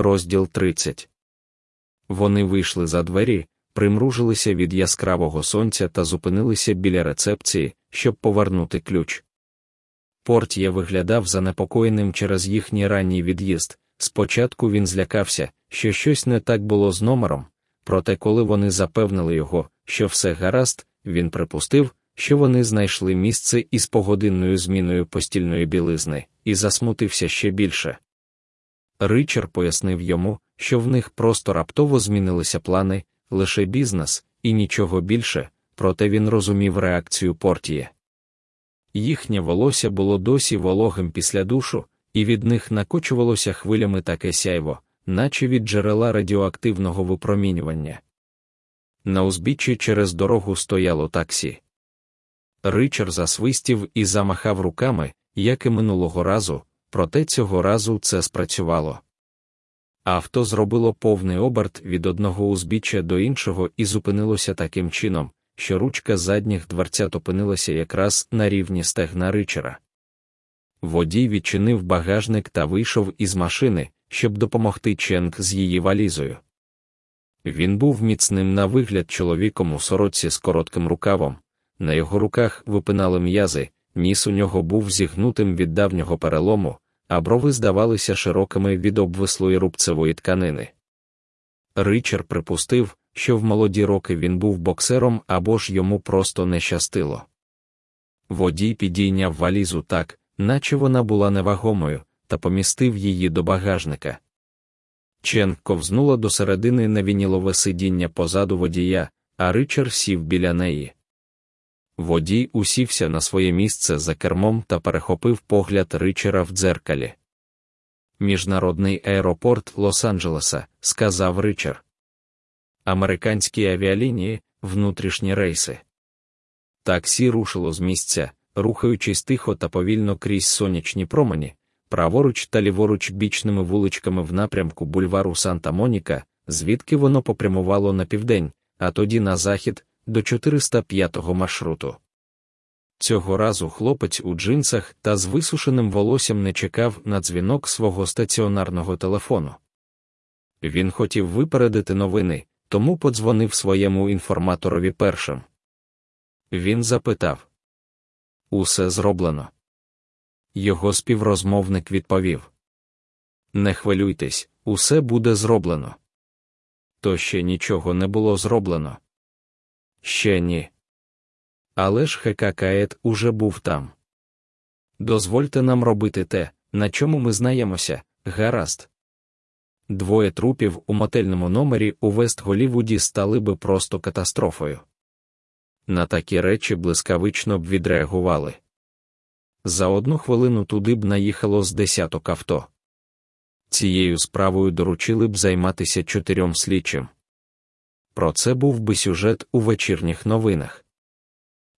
Розділ 30 Вони вийшли за двері, примружилися від яскравого сонця та зупинилися біля рецепції, щоб повернути ключ. Портє виглядав занепокоєним через їхній ранній від'їзд. Спочатку він злякався, що щось не так було з номером, проте, коли вони запевнили його, що все гаразд, він припустив, що вони знайшли місце із погодинною зміною постільної білизни, і засмутився ще більше. Ричард пояснив йому, що в них просто раптово змінилися плани, лише бізнес і нічого більше, проте він розумів реакцію Портіє. Їхнє волосся було досі вологим після душу, і від них накочувалося хвилями таке сяйво, наче від джерела радіоактивного випромінювання. На узбіччі через дорогу стояло таксі. Ричард засвистів і замахав руками, як і минулого разу, проте цього разу це спрацювало. Авто зробило повний оберт від одного узбіччя до іншого і зупинилося таким чином, що ручка задніх дверцят опинилася якраз на рівні стегна ричера. Водій відчинив багажник та вийшов із машини, щоб допомогти Ченк з її валізою. Він був міцним на вигляд чоловіком у сорочці з коротким рукавом, на його руках випинали м'язи, ніс у нього був зігнутим від давнього перелому, а брови здавалися широкими від обвислої рубцевої тканини. Ричард припустив, що в молоді роки він був боксером або ж йому просто не щастило. Водій підійняв валізу так, наче вона була невагомою, та помістив її до багажника. Чен ковзнула до середини на вінілове сидіння позаду водія, а Ричард сів біля неї. Водій усівся на своє місце за кермом та перехопив погляд Ричера в дзеркалі. Міжнародний аеропорт Лос-Анджелеса, сказав Ричард. Американські авіалінії, внутрішні рейси. Таксі рушило з місця, рухаючись тихо та повільно крізь сонячні промені, праворуч та ліворуч бічними вуличками в напрямку бульвару Санта-Моніка, звідки воно попрямувало на південь, а тоді на захід, до 405-го маршруту. Цього разу хлопець у джинсах та з висушеним волоссям не чекав на дзвінок свого стаціонарного телефону. Він хотів випередити новини, тому подзвонив своєму інформаторові першим. Він запитав Усе зроблено. Його співрозмовник відповів Не хвилюйтесь, усе буде зроблено. То ще нічого не було зроблено. Ще ні. Але ж Хекакает уже був там. Дозвольте нам робити те, на чому ми знаємося, гаразд. Двоє трупів у мотельному номері у Вест Голівуді стали би просто катастрофою. На такі речі блискавично б відреагували. За одну хвилину туди б наїхало з десяток авто. Цією справою доручили б займатися чотирьом слідчим. Про це був би сюжет у вечірніх новинах.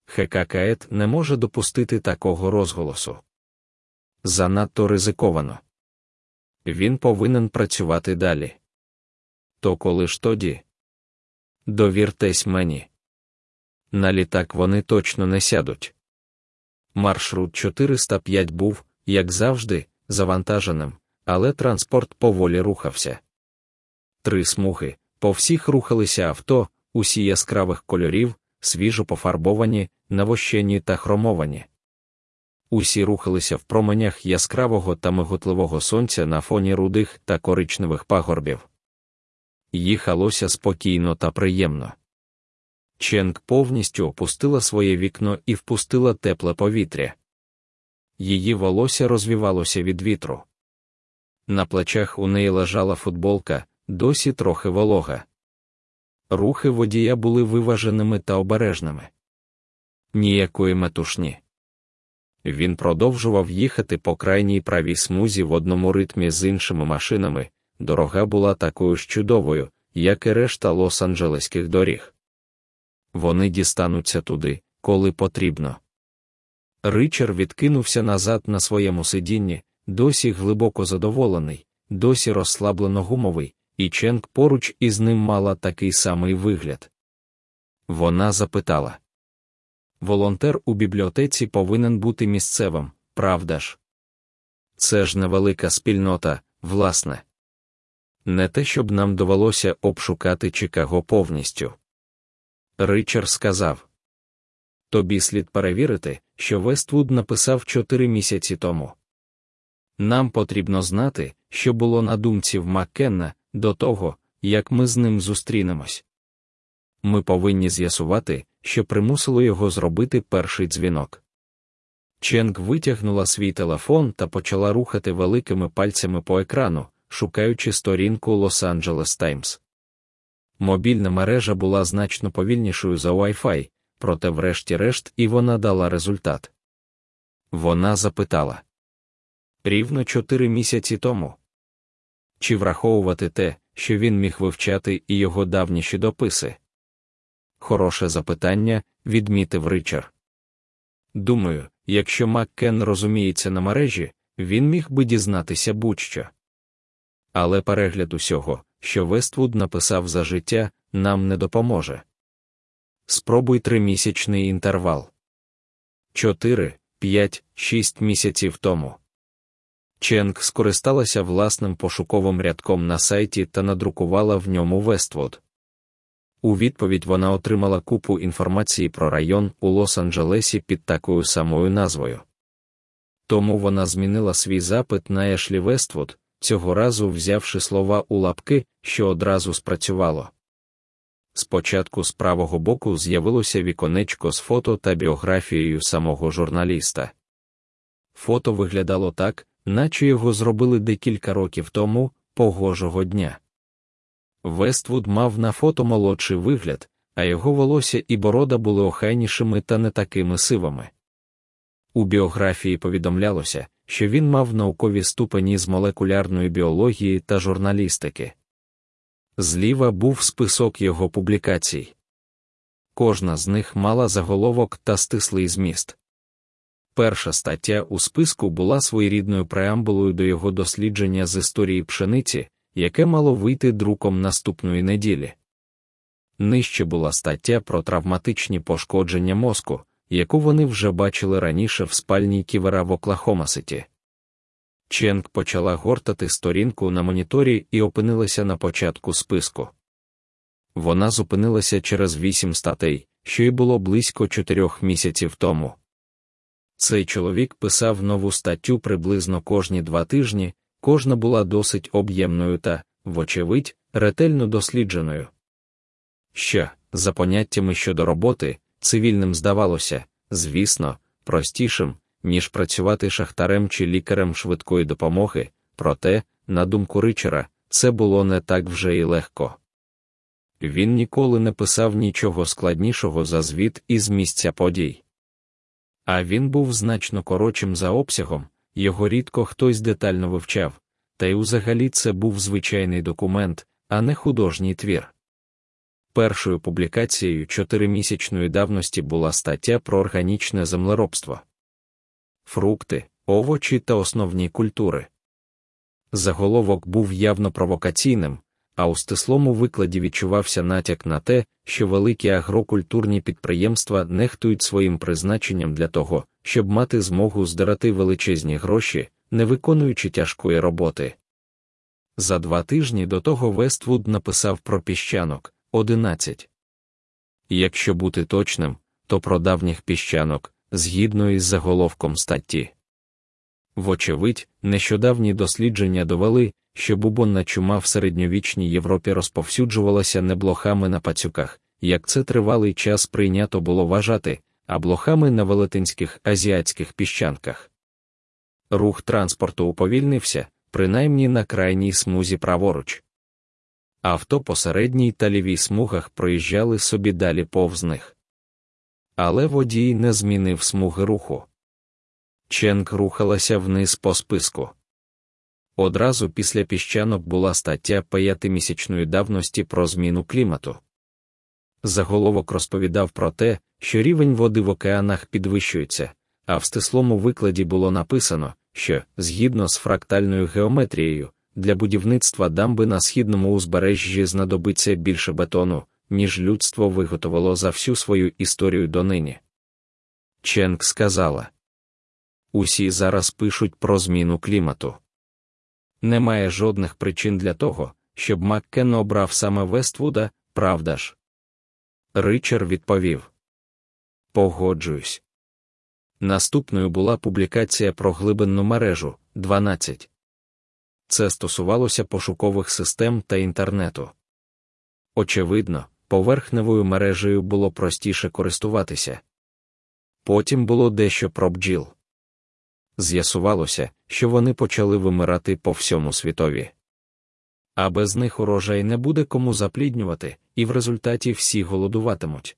ХККЕТ не може допустити такого розголосу. Занадто ризиковано. Він повинен працювати далі. То коли ж тоді? Довіртесь мені. На літак вони точно не сядуть. Маршрут 405 був, як завжди, завантаженим, але транспорт поволі рухався. Три смуги, по всіх рухалися авто, усі яскравих кольорів, свіжо пофарбовані, навощені та хромовані. Усі рухалися в променях яскравого та миготливого сонця на фоні рудих та коричневих пагорбів. Їхалося спокійно та приємно. Ченк повністю опустила своє вікно і впустила тепле повітря. Її волосся розвівалося від вітру. На плечах у неї лежала футболка, досі трохи волога. Рухи водія були виваженими та обережними. Ніякої метушні. Він продовжував їхати по крайній правій смузі в одному ритмі з іншими машинами. Дорога була такою ж чудовою, як і решта лос-анджелеських доріг. Вони дістануться туди, коли потрібно. Ричард відкинувся назад на своєму сидінні, досі глибоко задоволений, досі розслаблено гумовий, і Ченк поруч із ним мала такий самий вигляд. Вона запитала Волонтер у бібліотеці повинен бути місцевим, правда ж? Це ж невелика спільнота, власне. Не те, щоб нам довелося обшукати Чикаго повністю. Ричард сказав Тобі слід перевірити, що Вествуд написав чотири місяці тому. Нам потрібно знати, що було на думці в Маккенна до того, як ми з ним зустрінемось. Ми повинні з'ясувати, що примусило його зробити перший дзвінок. Ченк витягнула свій телефон та почала рухати великими пальцями по екрану, шукаючи сторінку Лос-Анджелес Таймс. Мобільна мережа була значно повільнішою за Wi-Fi, проте, врешті-решт, і вона дала результат. Вона запитала рівно чотири місяці тому. Чи враховувати те, що він міг вивчати і його давніші дописи? Хороше запитання, відмітив Ричард. Думаю, якщо Маккен розуміється на мережі, він міг би дізнатися будь-що. Але перегляд усього, що Вествуд написав за життя, нам не допоможе. Спробуй тримісячний інтервал. Чотири, п'ять, шість місяців тому. Ченк скористалася власним пошуковим рядком на сайті та надрукувала в ньому Вествуд. У відповідь вона отримала купу інформації про район у Лос-Анджелесі під такою самою назвою. Тому вона змінила свій запит на Ешлі Вествуд, цього разу взявши слова у лапки, що одразу спрацювало. Спочатку з правого боку з'явилося віконечко з фото та біографією самого журналіста. Фото виглядало так, наче його зробили декілька років тому, погожого дня. Вествуд мав на фото молодший вигляд, а його волосся і борода були охайнішими та не такими сивими. У біографії повідомлялося, що він мав наукові ступені з молекулярної біології та журналістики. Зліва був список його публікацій. Кожна з них мала заголовок та стислий зміст. Перша стаття у списку була своєрідною преамбулою до його дослідження з історії пшениці, яке мало вийти друком наступної неділі. Нижче була стаття про травматичні пошкодження мозку, яку вони вже бачили раніше в спальні ківера в Оклахомаситі. Ченк почала гортати сторінку на моніторі і опинилася на початку списку. Вона зупинилася через вісім статей, що й було близько чотирьох місяців тому. Цей чоловік писав нову статтю приблизно кожні два тижні, кожна була досить об'ємною та, вочевидь, ретельно дослідженою. Що, за поняттями щодо роботи, цивільним здавалося, звісно, простішим, ніж працювати шахтарем чи лікарем швидкої допомоги, проте, на думку Ричера, це було не так вже і легко. Він ніколи не писав нічого складнішого за звіт із місця подій. А він був значно коротшим за обсягом, його рідко хтось детально вивчав, та й узагалі це був звичайний документ, а не художній твір. Першою публікацією чотиримісячної давності була стаття про органічне землеробство, фрукти, овочі та основні культури. Заголовок був явно провокаційним, а у стислому викладі відчувався натяк на те, що великі агрокультурні підприємства нехтують своїм призначенням для того, щоб мати змогу здирати величезні гроші, не виконуючи тяжкої роботи. За два тижні до того Вествуд написав про піщанок 11. Якщо бути точним, то про давніх піщанок, згідно із заголовком статті. Вочевидь, нещодавні дослідження довели, що бубонна чума в середньовічній Європі розповсюджувалася не блохами на пацюках, як це тривалий час прийнято було вважати, а блохами на велетенських азіатських піщанках. Рух транспорту уповільнився, принаймні на крайній смузі праворуч. Авто по середній та лівій смугах проїжджали собі далі повз них. Але водій не змінив смуги руху. Ченк рухалася вниз по списку. Одразу після піщанок була стаття п'ятимісячної давності про зміну клімату. Заголовок розповідав про те, що рівень води в океанах підвищується, а в стислому викладі було написано, що, згідно з фрактальною геометрією, для будівництва дамби на східному узбережжі знадобиться більше бетону, ніж людство виготовило за всю свою історію донині. Ченк сказала Усі зараз пишуть про зміну клімату. Немає жодних причин для того, щоб Маккен обрав саме Вествуда, правда ж? Ричар відповів. Погоджуюсь. Наступною була публікація про глибинну мережу 12. Це стосувалося пошукових систем та інтернету. Очевидно, поверхневою мережею було простіше користуватися. Потім було дещо про бджіл. З'ясувалося, що вони почали вимирати по всьому світові. А без них урожай не буде кому запліднювати, і в результаті всі голодуватимуть.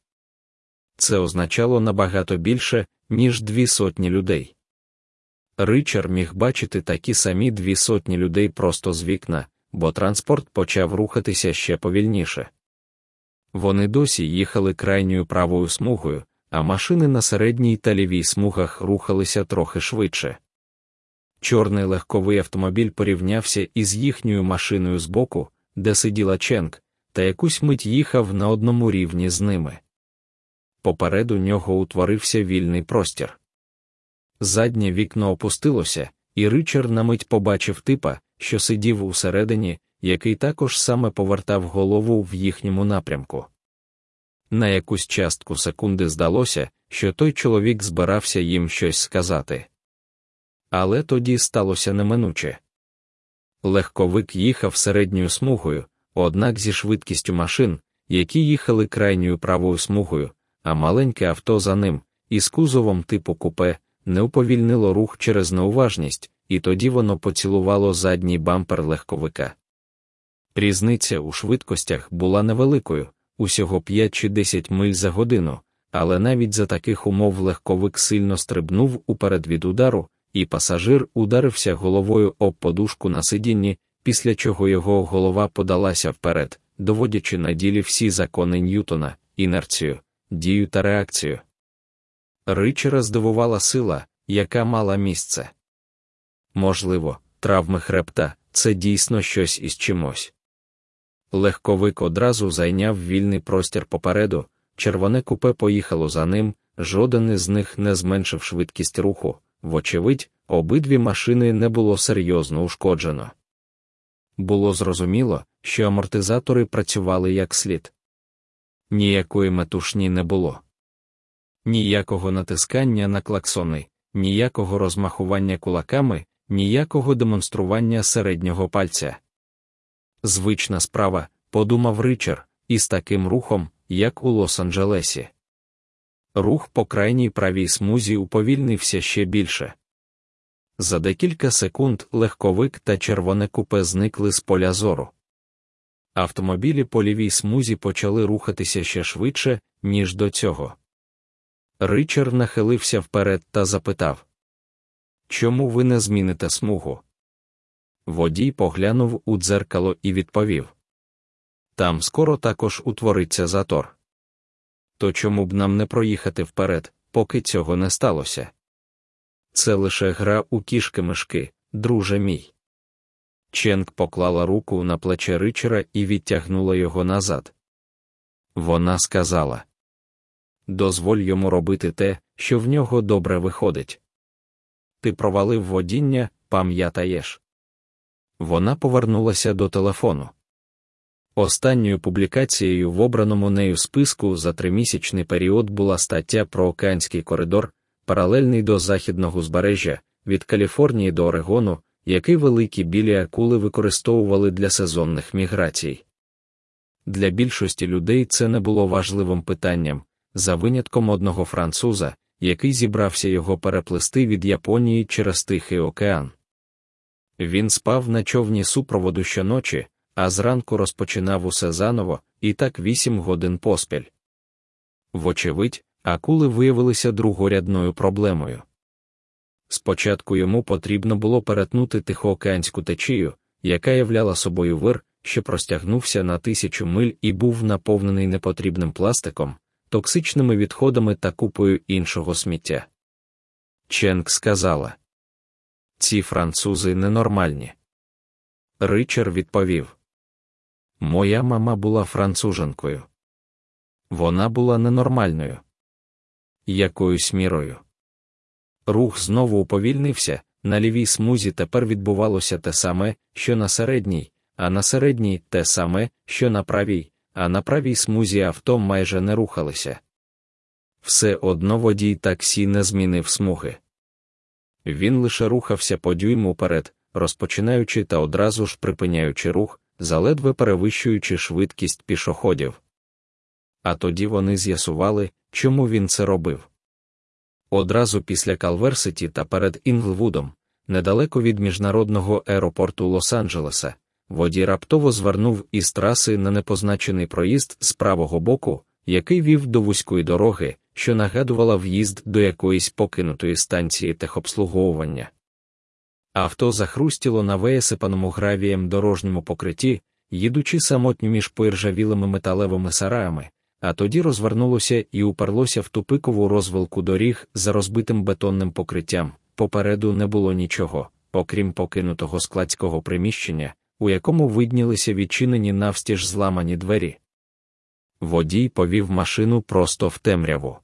Це означало набагато більше, ніж дві сотні людей. Ричар міг бачити такі самі дві сотні людей просто з вікна, бо транспорт почав рухатися ще повільніше. Вони досі їхали крайньою правою смугою, а машини на середній та лівій смугах рухалися трохи швидше. Чорний легковий автомобіль порівнявся із їхньою машиною збоку, де сиділа Ченк, та якусь мить їхав на одному рівні з ними. Попереду нього утворився вільний простір. Заднє вікно опустилося, і Ричард на мить побачив типа, що сидів усередині, який також саме повертав голову в їхньому напрямку. На якусь частку секунди здалося, що той чоловік збирався їм щось сказати. Але тоді сталося неминуче. Легковик їхав середньою смугою, однак зі швидкістю машин, які їхали крайньою правою смугою, а маленьке авто за ним, із кузовом типу купе, не уповільнило рух через неуважність, і тоді воно поцілувало задній бампер легковика. Різниця у швидкостях була невеликою, усього 5 чи 10 миль за годину, але навіть за таких умов легковик сильно стрибнув уперед від удару, і пасажир ударився головою об подушку на сидінні, після чого його голова подалася вперед, доводячи на ділі всі закони Ньютона, інерцію, дію та реакцію. Ричера здивувала сила, яка мала місце. Можливо, травми хребта це дійсно щось із чимось. Легковик одразу зайняв вільний простір попереду, червоне купе поїхало за ним, жоден із них не зменшив швидкість руху, вочевидь, обидві машини не було серйозно ушкоджено. Було зрозуміло, що амортизатори працювали як слід. Ніякої метушні не було. Ніякого натискання на клаксони, ніякого розмахування кулаками, ніякого демонстрування середнього пальця. Звична справа, подумав Ричар, із таким рухом, як у Лос-Анджелесі. Рух по крайній правій смузі уповільнився ще більше. За декілька секунд легковик та червоне купе зникли з поля зору. Автомобілі по лівій смузі почали рухатися ще швидше, ніж до цього. Ричард нахилився вперед та запитав Чому ви не зміните смугу? Водій поглянув у дзеркало і відповів Там скоро також утвориться затор. То чому б нам не проїхати вперед, поки цього не сталося? Це лише гра у кішки мишки, друже мій. Ченк поклала руку на плече Ричера і відтягнула його назад. Вона сказала Дозволь йому робити те, що в нього добре виходить. Ти провалив водіння, пам'ятаєш. Вона повернулася до телефону. Останньою публікацією в обраному нею списку за тримісячний період була стаття про океанський коридор, паралельний до західного узбережжя, від Каліфорнії до Орегону, який великі білі акули використовували для сезонних міграцій. Для більшості людей це не було важливим питанням, за винятком одного француза, який зібрався його переплести від Японії через Тихий океан. Він спав на човні супроводу щоночі, а зранку розпочинав усе заново, і так вісім годин поспіль. Вочевидь, акули виявилися другорядною проблемою. Спочатку йому потрібно було перетнути тихоокеанську течію, яка являла собою вир, що простягнувся на тисячу миль і був наповнений непотрібним пластиком, токсичними відходами та купою іншого сміття. Ченк сказала ці французи ненормальні. Ричар відповів Моя мама була француженкою. Вона була ненормальною. Якоюсь мірою. Рух знову уповільнився, на лівій смузі тепер відбувалося те саме, що на середній, а на середній те саме, що на правій, а на правій смузі авто майже не рухалися. Все одно водій таксі не змінив смуги. Він лише рухався по дюйму уперед, розпочинаючи та одразу ж припиняючи рух, заледве перевищуючи швидкість пішоходів. А тоді вони з'ясували, чому він це робив. Одразу після Калверситі та перед Інглвудом, недалеко від міжнародного аеропорту Лос-Анджелеса, водій раптово звернув із траси на непозначений проїзд з правого боку, який вів до вузької дороги, що нагадувала в'їзд до якоїсь покинутої станції техобслуговування. Авто захрустіло на виясипаному гравієм дорожньому покритті, їдучи самотньо між поіржавілими металевими сараями, а тоді розвернулося і уперлося в тупикову розвилку доріг за розбитим бетонним покриттям. Попереду не було нічого, окрім покинутого складського приміщення, у якому виднілися відчинені навстіж зламані двері. Водій повів машину просто в темряву.